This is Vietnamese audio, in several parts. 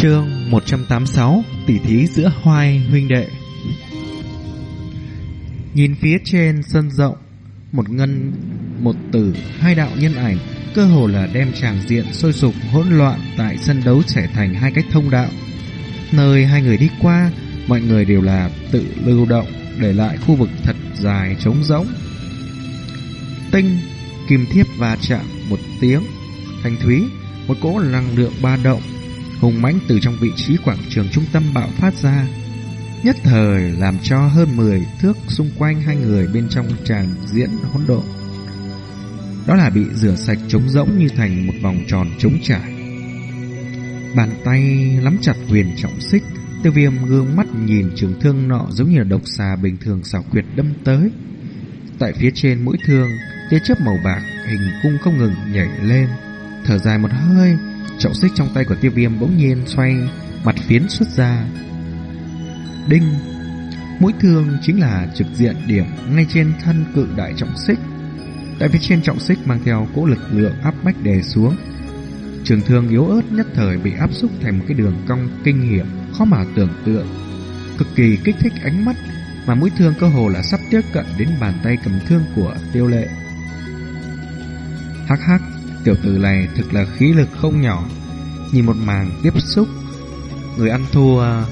Chương 186 Tỷ thí giữa hoai huynh đệ. Nhìn phía trên sân rộng, Một ngân, Một tử, Hai đạo nhân ảnh, Cơ hồ là đem tràng diện sôi sục hỗn loạn Tại sân đấu trở thành hai cách thông đạo. Nơi hai người đi qua, Mọi người đều là tự lưu động Để lại khu vực thật dài trống rỗng. Tinh, Kim thiếp va chạm một tiếng. Thanh thúy, Một cỗ năng lượng ba động hùng mãnh từ trong vị trí quảng trường trung tâm bạo phát ra, nhất thời làm cho hơn 10 thước xung quanh hai người bên trong tràng diễn hỗn độn. Đó là bị rửa sạch trống rỗng như thành một vòng tròn trống trải. Bàn tay nắm chặt huyền trọng xích, tiêu viêm gương mắt nhìn trường thương nọ giống như là độc xà bình thường xảo quyệt đâm tới. Tại phía trên mũi thương, tia chớp màu bạc hình cung không ngừng nhảy lên, thở dài một hơi, Trọng xích trong tay của tiêu viêm bỗng nhiên xoay Mặt phiến xuất ra. Đinh. Mũi thương chính là trực diện điểm Ngay trên thân cự đại trọng xích. Tại phía trên trọng xích mang theo cỗ lực lượng áp bách đè xuống. Trường thương yếu ớt nhất thời bị áp xúc thành một cái đường cong kinh hiểm Khó mà tưởng tượng. Cực kỳ kích thích ánh mắt, Mà mũi thương cơ hồ là sắp tiếp cận đến bàn tay cầm thương của tiêu lệ. Hắc hắc. Tiểu tử này thực là khí lực không nhỏ. Nhìn một màn tiếp xúc, Người ăn thua à,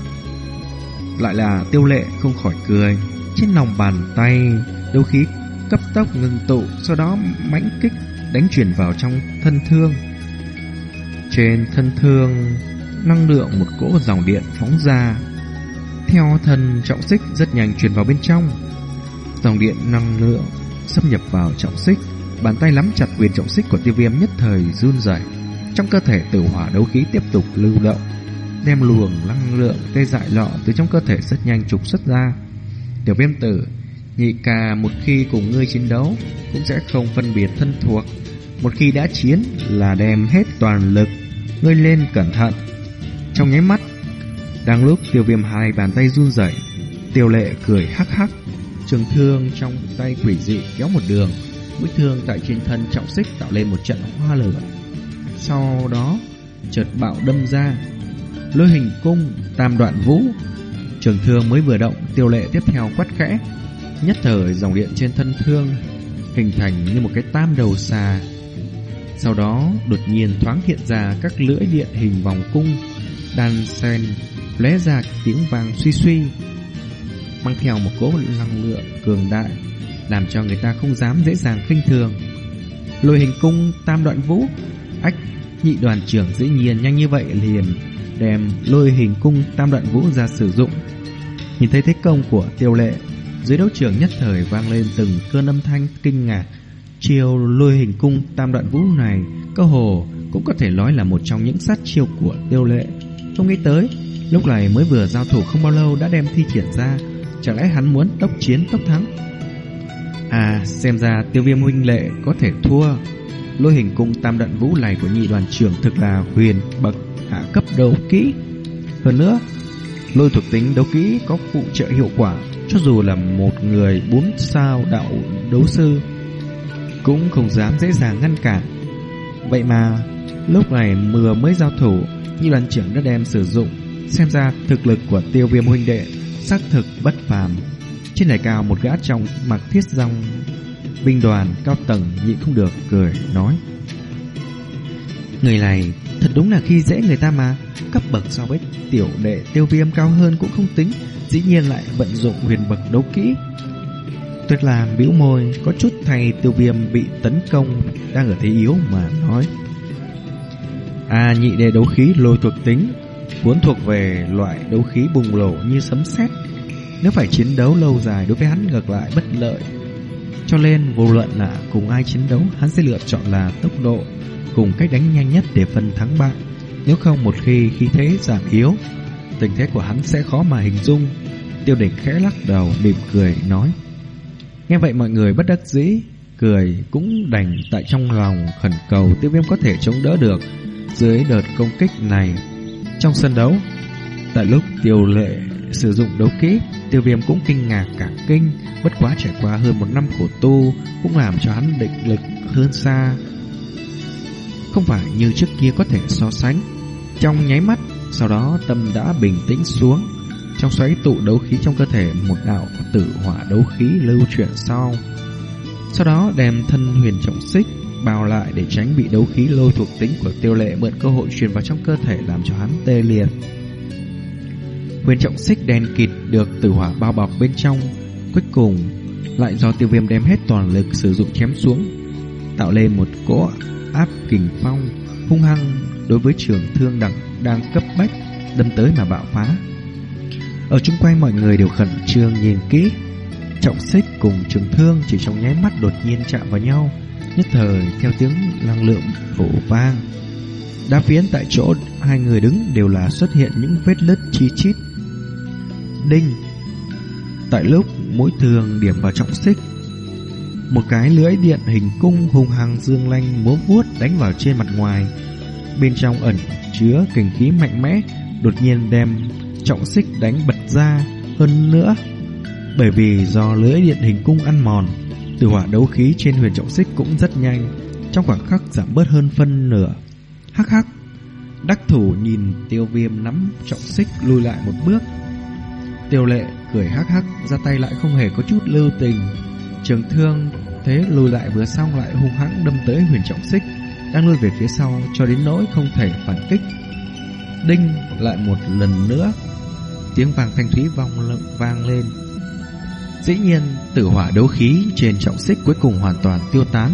Lại là tiêu lệ không khỏi cười. Trên lòng bàn tay, Đấu khí cấp tốc ngừng tụ, Sau đó mãnh kích Đánh chuyển vào trong thân thương. Trên thân thương, Năng lượng một cỗ dòng điện phóng ra. Theo thân trọng xích Rất nhanh truyền vào bên trong. Dòng điện năng lượng Xâm nhập vào trọng xích. Bàn tay nắm chặt quyền trọng xích của tiêu viêm nhất thời run rẩy. Trong cơ thể tử hỏa đấu khí tiếp tục lưu động, Đem luồng năng lượng tê dại lọ từ trong cơ thể rất nhanh trục xuất ra. Tiểu viêm tử, Nhị ca một khi cùng ngươi chiến đấu Cũng sẽ không phân biệt thân thuộc. Một khi đã chiến là đem hết toàn lực, Ngươi lên cẩn thận. Trong nháy mắt, Đang lúc tiêu viêm hai bàn tay run rẩy, Tiêu lệ cười hắc hắc, Trường thương trong tay quỷ dị kéo một đường vết thương tại trên thân trọng xích tạo lên một trận hoa lửa. Sau đó, chợt bạo đâm ra, lôi hình cung, tam đoạn vũ. Trường thương mới vừa động, tiêu lệ tiếp theo quát khẽ. Nhất thời dòng điện trên thân thương hình thành như một cái tam đầu xà. Sau đó, đột nhiên thoáng hiện ra các lưỡi điện hình vòng cung, đan sen, lóe ra tiếng vang suy suy, mang theo một cỗ năng lượng cường đại làm cho người ta không dám dễ dàng khinh thường. Lôi hình cung tam đoạn vũ, ách nhị đoàn trưởng dĩ nhiên nhanh như vậy liền đem lôi hình cung tam đoạn vũ ra sử dụng. Nhìn thấy thế công của tiêu lệ, dưới đấu trường nhất thời vang lên từng cơn âm thanh kinh ngạc. Chiêu lôi hình cung tam đoạn vũ này, cơ hồ cũng có thể nói là một trong những sát chiêu của tiêu lệ. Không nghĩ tới, lúc này mới vừa giao thủ không bao lâu đã đem thi triển ra, chẳng lẽ hắn muốn tốc chiến tốc thắng? À xem ra tiêu viêm huynh lệ có thể thua. Lôi hình cung tam đận vũ này của nhị đoàn trưởng thực là huyền bậc hạ cấp đấu kỹ. Hơn nữa, Lôi thuộc tính đấu kỹ có phụ trợ hiệu quả, Cho dù là một người bốn sao đạo đấu sư Cũng không dám dễ dàng ngăn cản. Vậy mà, Lúc này mưa mới giao thủ, Nhị đoàn trưởng đã đem sử dụng. Xem ra thực lực của tiêu viêm huynh đệ xác thực bất phàm trên đài cao một gã trong mặc thiết rong binh đoàn cao tầng nhịn không được cười, nói, Người này thật đúng là khi dễ người ta mà, Cấp bậc so với tiểu đệ tiêu viêm cao hơn cũng không tính, Dĩ nhiên lại vận dụng huyền bậc đấu kỹ. Tuyệt làm bĩu môi, Có chút thay tiêu viêm bị tấn công Đang ở thế yếu mà nói À nhị đệ đấu khí lôi thuộc tính Vốn thuộc về loại đấu khí bùng nổ như sấm sét nếu phải chiến đấu lâu dài đối với hắn ngược lại bất lợi. Cho nên vô luận là cùng ai chiến đấu, Hắn sẽ lựa chọn là tốc độ Cùng cách đánh nhanh nhất để phân thắng bại. Nếu không một khi khí thế giảm yếu, Tình thế của hắn sẽ khó mà hình dung. Tiêu đỉnh khẽ lắc đầu, mỉm cười, nói, Nghe vậy mọi người bất đắc dĩ, Cười cũng đành tại trong lòng khẩn cầu tiêu viêm có thể chống đỡ được Dưới đợt công kích này. Trong sân đấu, Tại lúc tiêu lệ sử dụng đấu kỹ Tiêu viêm cũng kinh ngạc cả kinh. Bất quá trải qua hơn một năm khổ tu, Cũng làm cho hắn định lực hơn xa. Không phải như trước kia có thể so sánh. Trong nháy mắt, Sau đó tâm đã bình tĩnh xuống. Trong xoáy tụ đấu khí trong cơ thể, Một đạo tử hỏa đấu khí lưu chuyển sau. Sau đó đem thân huyền trọng xích Bao lại để tránh bị đấu khí lôi thuộc tính của tiêu lệ Mượn cơ hội truyền vào trong cơ thể Làm cho hắn tê liệt. Quyền trọng xích đen kịt Được tử hỏa bao bọc bên trong Cuối cùng lại do tiêu viêm đem hết toàn lực sử dụng chém xuống Tạo lên một cỗ áp kình phong hung hăng đối với trường thương đẳng đang cấp bách đâm tới mà bạo phá. Ở chung quanh mọi người đều khẩn trương nhìn kỹ. Trọng xích cùng trường thương chỉ trong nháy mắt đột nhiên chạm vào nhau, nhất thời theo tiếng năng lượng nổ vang. Đa phiến tại chỗ hai người đứng đều là xuất hiện những vết lứt chi chít. Đinh. Tại lúc mỗi thường điểm vào trọng xích, Một cái lưỡi điện hình cung hung hăng dương lanh múa vuốt đánh vào trên mặt ngoài. Bên trong ẩn chứa kình khí mạnh mẽ, Đột nhiên đem trọng xích đánh bật ra hơn nữa. Bởi vì do lưỡi điện hình cung ăn mòn, Từ hỏa đấu khí trên huyền trọng xích cũng rất nhanh, Trong khoảng khắc giảm bớt hơn phân nửa. Hắc hắc, Đắc thủ nhìn tiêu viêm nắm trọng xích lùi lại một bước. Tiêu lệ cười hắc hắc ra tay lại không hề có chút lưu tình Trường thương thế lùi lại vừa xong lại hung hãng đâm tới huyền trọng xích đang lùi về phía sau cho đến nỗi không thể phản kích. Đinh lại một lần nữa, tiếng vàng thanh thúy vang vang lên. Dĩ nhiên, tử hỏa đấu khí trên trọng xích cuối cùng hoàn toàn tiêu tán.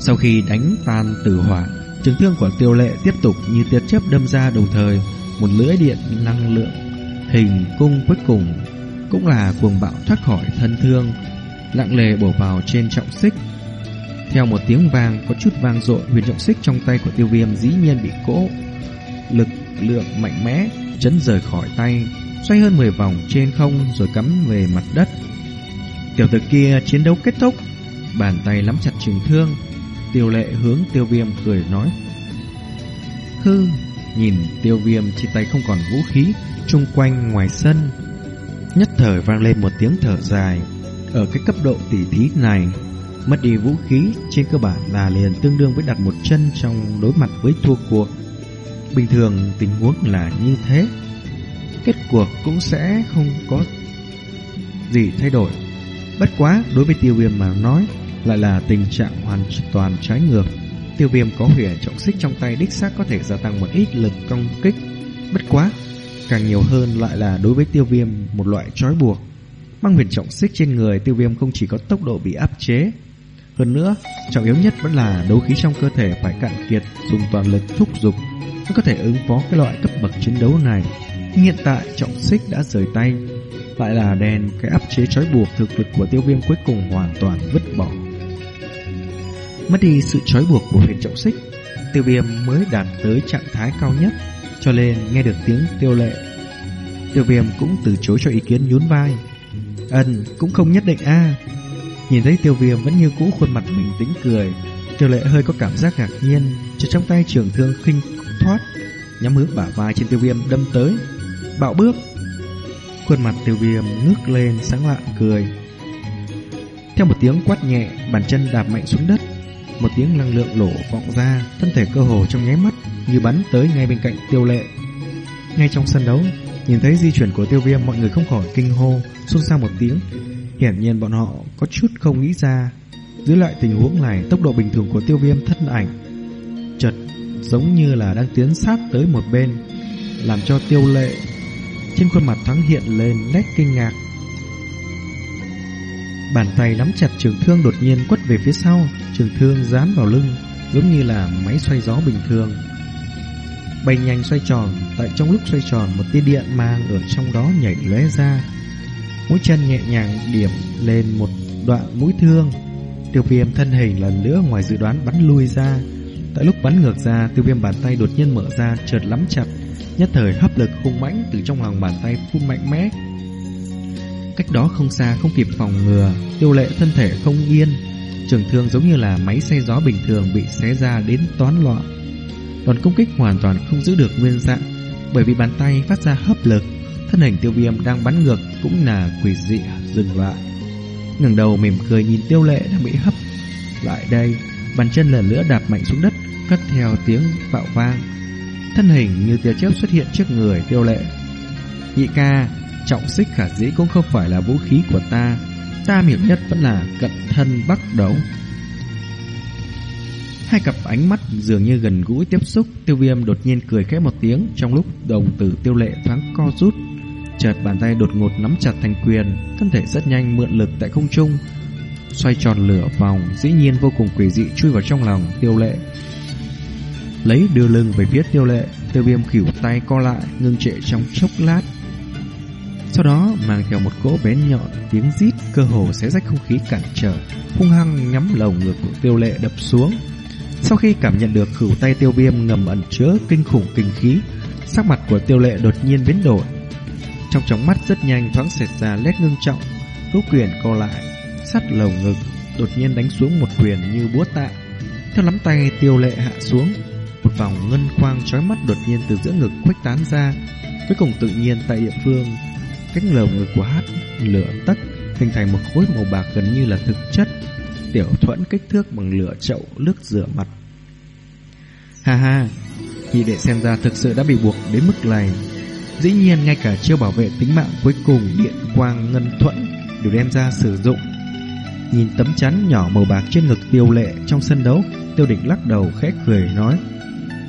Sau khi đánh tan tử hỏa, trường thương của tiêu lệ tiếp tục như tia chớp đâm ra đồng thời một lưỡi điện năng lượng hình cung cuối cùng cũng là cuồng bạo thoát khỏi thân thương lặng lề bổ vào trên trọng xích theo một tiếng vang có chút vang dội, huyền trọng xích trong tay của tiêu viêm dĩ nhiên bị cỗ lực lượng mạnh mẽ chấn rời khỏi tay, xoay hơn 10 vòng trên không rồi cắm về mặt đất. Tiểu tử kia chiến đấu kết thúc, bàn tay nắm chặt trường thương, tiêu lệ hướng tiêu viêm cười nói. Hư, nhìn tiêu viêm trên tay không còn vũ khí, chung quanh ngoài sân. Nhất thời vang lên một tiếng thở dài, ở cái cấp độ tỉ thí này Mất đi vũ khí trên cơ bản là liền tương đương với đặt một chân trong đối mặt với thua cuộc. Bình thường tình huống là như thế. Kết cuộc cũng sẽ không có gì thay đổi. Bất quá đối với tiêu viêm mà nói lại là tình trạng hoàn toàn trái ngược. Tiêu viêm có hủy trọng xích trong tay đích xác có thể gia tăng một ít lực công kích. Bất quá, càng nhiều hơn lại là đối với tiêu viêm một loại trói buộc. Mang huyền trọng xích trên người tiêu viêm không chỉ có tốc độ bị áp chế hơn nữa, trọng yếu nhất vẫn là đấu khí trong cơ thể phải cạn kiệt, dùng toàn lực thúc giục mới có thể ứng phó cái loại cấp bậc chiến đấu này. Hiện tại trọng xích đã rời tay, lại là đèn cái áp chế trói buộc thực lực của tiêu viêm cuối cùng hoàn toàn vứt bỏ. Mất đi sự trói buộc của huyền trọng xích, tiêu viêm mới đạt tới trạng thái cao nhất, cho nên nghe được tiếng tiêu lệ. Tiêu viêm cũng từ chối cho ý kiến nhún vai. Ân, cũng không nhất định a. Nhìn thấy tiêu viêm vẫn như cũ khuôn mặt bình tĩnh cười Tiêu lệ hơi có cảm giác ngạc nhiên Cho trong tay trường thương khinh thoát Nhắm hướng bả vai trên tiêu viêm đâm tới. Bạo bước. Khuôn mặt tiêu viêm ngước lên sáng lạ cười. Theo một tiếng quát nhẹ Bàn chân đạp mạnh xuống đất. Một tiếng năng lượng lổ vọng ra, Thân thể cơ hồ trong nháy mắt Như bắn tới ngay bên cạnh tiêu lệ. Ngay trong sân đấu, Nhìn thấy di chuyển của tiêu viêm, Mọi người không khỏi kinh hô, Xôn xao một tiếng. Hiển nhiên bọn họ có chút không nghĩ ra, Dưới lại tình huống này, Tốc độ bình thường của tiêu viêm thân ảnh. Chật giống như là đang tiến sát tới một bên, Làm cho tiêu lệ Trên khuôn mặt thắng hiện lên nét kinh ngạc. Bàn tay nắm chặt trường thương đột nhiên quất về phía sau Trường thương dán vào lưng Giống như là máy xoay gió bình thường Bay nhanh xoay tròn Tại trong lúc xoay tròn Một tia điện mang ở trong đó nhảy lóe ra mũi chân nhẹ nhàng điểm lên một đoạn mũi thương. Tiêu viêm thân hình lần nữa ngoài dự đoán bắn lui ra. Tại lúc bắn ngược ra, tiêu viêm bàn tay đột nhiên mở ra, chợt lắm chặt, nhất thời hấp lực hung mãnh từ trong lòng bàn tay phun mạnh mẽ. Cách đó không xa không kịp phòng ngừa, tiêu lệ thân thể không yên, trường thương giống như là máy xay gió bình thường bị xé ra đến toán loạn. Đòn công kích hoàn toàn không giữ được nguyên dạng, bởi vì bàn tay phát ra hấp lực, Thân hình tiêu viêm đang bắn ngược cũng là quỷ dị dừng lại. ngẩng đầu mỉm cười nhìn tiêu lệ đang bị hấp lại đây, bàn chân lần nữa đạp mạnh xuống đất, cất theo tiếng bạo vang. thân hình như tia chớp xuất hiện trước người tiêu lệ. Nhị ca, trọng xích khả dĩ cũng không phải là vũ khí của ta, ta hiểu nhất vẫn là cận thân bắt đấu. Hai cặp ánh mắt dường như gần gũi tiếp xúc, tiêu viêm đột nhiên cười khẽ một tiếng trong lúc đồng tử tiêu lệ thoáng co rút. Chợt bàn tay đột ngột nắm chặt thành quyền, thân thể rất nhanh mượn lực tại không trung, xoay tròn lửa vòng, dĩ nhiên vô cùng quỷ dị chui vào trong lòng tiêu lệ. Lấy đưa lưng về phía tiêu lệ, tiêu viêm khỉu tay co lại, ngưng trệ trong chốc lát. Sau đó mang theo một cỗ bén nhọn, tiếng rít cơ hồ xé rách không khí cản trở, hung hăng nhắm lồng ngực của tiêu lệ đập xuống. Sau khi cảm nhận được khửu tay tiêu viêm ngầm ẩn chứa kinh khủng kinh khí, sắc mặt của tiêu lệ đột nhiên biến đổi. Trong tròng mắt rất nhanh thoáng xẹt ra lét ngưng trọng, hữu quyền co lại, sát lồng ngực, đột nhiên đánh xuống một quyền như búa tạ. Theo nắm tay tiêu lệ hạ xuống, một vòng ngân quang chói mắt đột nhiên từ giữa ngực khuếch tán ra, cuối cùng tự nhiên tại địa phương cánh lồng ngực của hát lửa tắt hình thành một khối màu bạc gần như là thực chất tiểu thuẫn kích thước bằng lửa chậu nước rửa mặt. Ha ha, nhị đệ xem ra thực sự đã bị buộc đến mức này. Dĩ nhiên ngay cả chiêu bảo vệ tính mạng cuối cùng điện quang ngân thuẫn đều đem ra sử dụng. Nhìn tấm chắn nhỏ màu bạc trên ngực tiêu lệ trong sân đấu, tiêu định lắc đầu khẽ cười nói.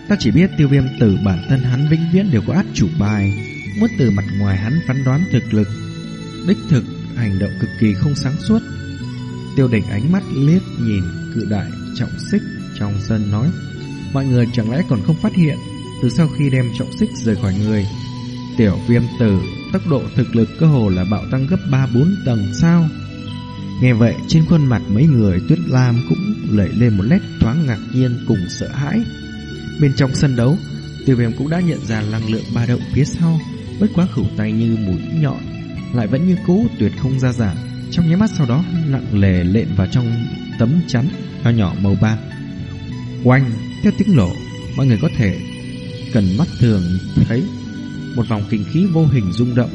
Ta chỉ biết tiêu viêm tử bản thân hắn vĩnh viễn đều có át chủ bài, muốn từ mặt ngoài hắn phán đoán thực lực. Đích thực, hành động cực kỳ không sáng suốt, Tiêu đỉnh ánh mắt liếc nhìn cự đại trọng xích trong sân nói Mọi người chẳng lẽ còn không phát hiện Từ sau khi đem trọng xích rời khỏi người Tiểu viêm tử Tốc độ thực lực cơ hồ là bạo tăng gấp 3-4 tầng sao? Nghe vậy trên khuôn mặt mấy người Tuyết Lam cũng lẩy lên một nét thoáng ngạc nhiên cùng sợ hãi. Bên trong sân đấu Tiêu viêm cũng đã nhận ra năng lượng ba động phía sau. Bất quá khẩu tay như mũi nhọn Lại vẫn như cũ tuyệt không ra giả trong nháy mắt sau đó nặng lề lện vào trong tấm chắn nho nhỏ màu bạc. Oanh, theo tiếng nổ, mọi người có thể cần mắt thường thấy một vòng kinh khí vô hình rung động.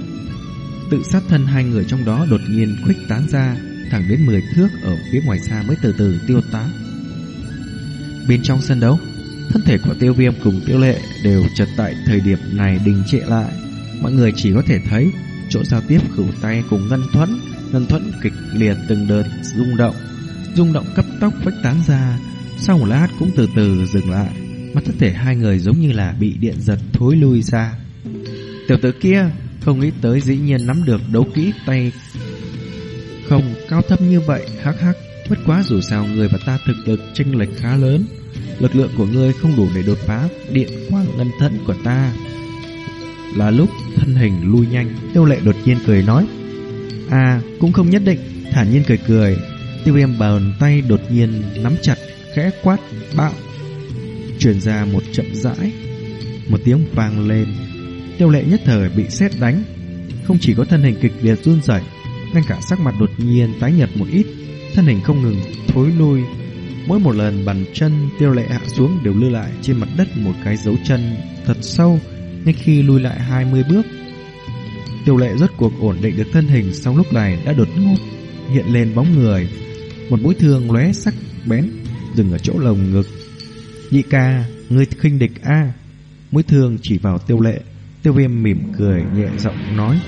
Tự sát thân hai người trong đó đột nhiên khuếch tán ra, thẳng đến 10 thước ở phía ngoài xa mới từ từ tiêu tán. Bên trong sân đấu, thân thể của tiêu viêm cùng tiêu lệ đều chật tại thời điểm này đình trệ lại. Mọi người chỉ có thể thấy chỗ giao tiếp khử tay cùng ngân thuẫn. Ngân thuẫn kịch liệt từng đợt rung động rung động cấp tốc vách tán ra. Sau một lát cũng từ từ dừng lại. Mắt thất thể hai người giống như là bị điện giật thối lui ra. Tiểu tử kia không nghĩ tới dĩ nhiên nắm được đấu kỹ tay Không cao thấp như vậy, hắc hắc. Bất quá dù sao người và ta thực lực chênh lệch khá lớn. Lực lượng của ngươi không đủ để đột phá điện quang ngân thận của ta. Là lúc thân hình lui nhanh. Tiêu lệ đột nhiên cười nói À cũng không nhất định. Thản nhiên cười cười, Tiêu viêm bàn tay đột nhiên nắm chặt, Khẽ quát, bạo! Truyền ra một chậm rãi, Một tiếng vang lên. Tiêu lệ nhất thời bị sét đánh, Không chỉ có thân hình kịch liệt run rẩy, Ngay cả sắc mặt đột nhiên tái nhợt một ít, Thân hình không ngừng thối lui. Mỗi một lần bàn chân tiêu lệ hạ xuống Đều lưu lại trên mặt đất một cái dấu chân Thật sâu ngay khi lui lại 20 bước Tiêu lệ rốt cuộc ổn định được thân hình Sau lúc này đã đột ngột Hiện lên bóng người. Một mũi thương lóe sắc bén Dừng ở chỗ lồng ngực. Nhị ca, người khinh địch a. Mũi thương chỉ vào tiêu lệ. Tiêu viêm mỉm cười nhẹ giọng nói